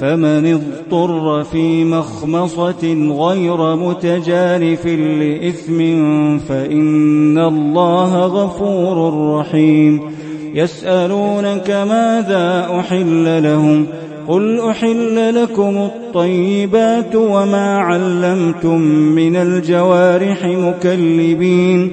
فمن اضطر في مخمصة غير متجانف لإثم فإن الله غفور رحيم. يسألونك ماذا أحل لهم؟ قل أحل لكم الطيبات وما علمتم من الجوارح مكلبين.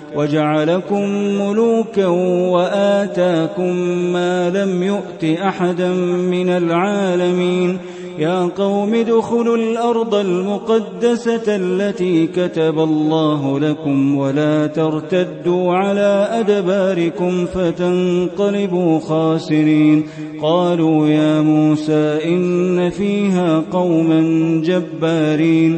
وجعلكم ملوكا وآتاكم ما لم يؤت أحدا من العالمين يا قوم ادخلوا الأرض المقدسة التي كتب الله لكم ولا ترتدوا على أدباركم فتنقلبوا خاسرين قالوا يا موسى إن فيها قوما جبارين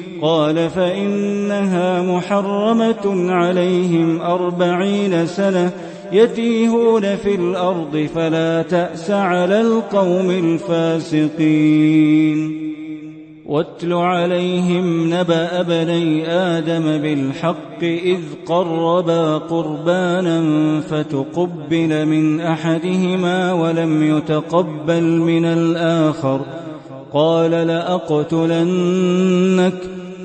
قال فإنها محرمة عليهم أربعين سنة يتيهون في الأرض فلا تأس على القوم الفاسقين. واتل عليهم نبأ بني آدم بالحق إذ قربا قربانا فتقبل من أحدهما ولم يتقبل من الآخر. قال لأقتلنك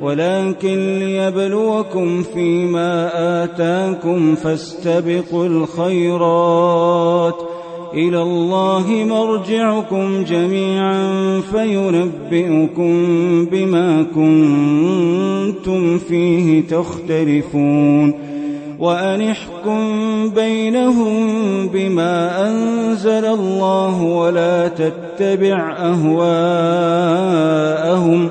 ولكن ليبلوكم فيما آتاكم فاستبقوا الخيرات. إلى الله مرجعكم جميعا فينبئكم بما كنتم فيه تختلفون. وأن احكم بينهم بما أنزل الله ولا تتبع أهواءهم.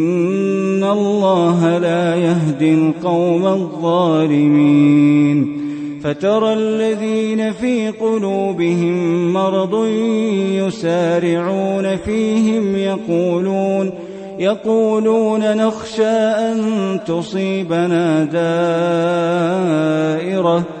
لا يهدي القوم الظالمين فترى الذين في قلوبهم مرض يسارعون فيهم يقولون يقولون نخشى أن تصيبنا دائرة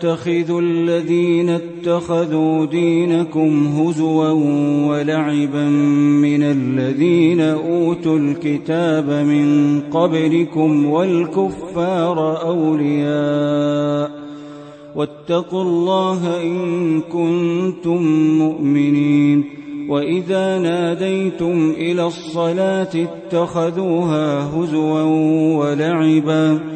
تتخذوا الذين اتخذوا دينكم هزوا ولعبا من الذين أوتوا الكتاب من قبلكم والكفار أولياء واتقوا الله إن كنتم مؤمنين وإذا ناديتم إلى الصلاة اتخذوها هزوا ولعبا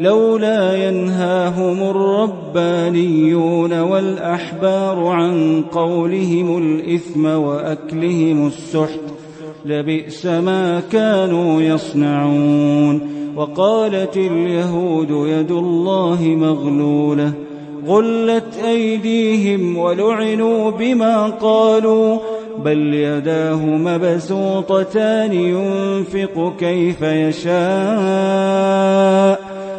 لولا ينهاهم الربانيون والأحبار عن قولهم الإثم وأكلهم السحت لبئس ما كانوا يصنعون. وقالت اليهود يد الله مغلولة غلت أيديهم ولعنوا بما قالوا بل يداه مبسوطتان ينفق كيف يشاء.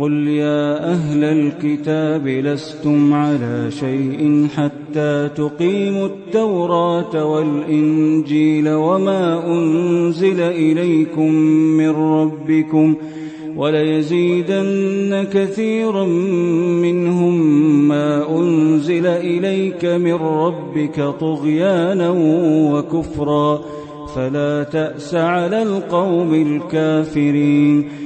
قل يا أهل الكتاب لستم على شيء حتى تقيموا التوراة والإنجيل وما أنزل إليكم من ربكم وليزيدن كثيرا منهم ما أنزل إليك من ربك طغيانا وكفرا فلا تأس على القوم الكافرين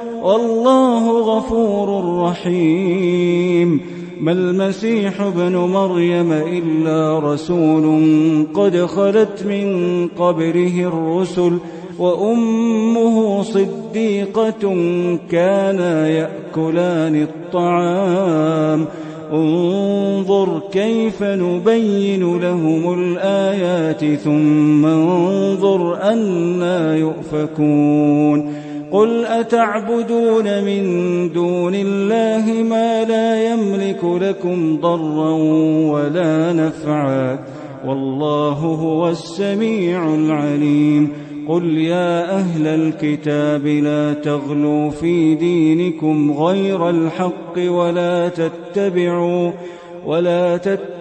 والله غفور رحيم. ما المسيح ابن مريم إلا رسول قد خلت من قبره الرسل وأمه صديقة كانا يأكلان الطعام. انظر كيف نبين لهم الآيات ثم انظر أنا يؤفكون. قل أتعبدون من دون الله ما لا يملك لكم ضرا ولا نفعا والله هو السميع العليم قل يا أهل الكتاب لا تغلوا في دينكم غير الحق ولا تتبعوا ولا تتبعوا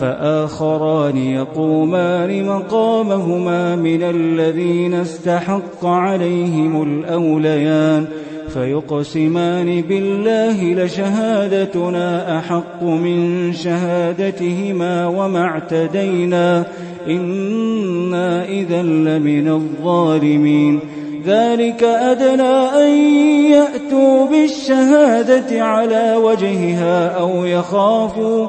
فآخران يقومان مقامهما من الذين استحق عليهم الأوليان فيقسمان بالله لشهادتنا أحق من شهادتهما وما اعتدينا إنا إذا لمن الظالمين ذلك أدنى أن يأتوا بالشهادة على وجهها أو يخافوا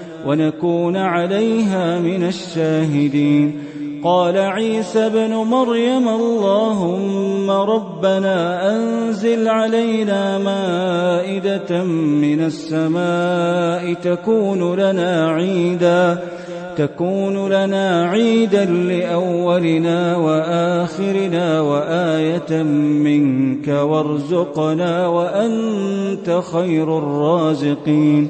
ونكون عليها من الشاهدين. قال عيسى ابن مريم اللهم ربنا أنزل علينا مائدة من السماء تكون لنا عيداً تكون لنا عيدا لأولنا وآخرنا وآية منك وارزقنا وأنت خير الرازقين.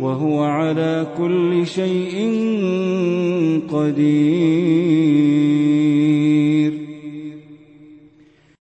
وهو على كل شيء قدير.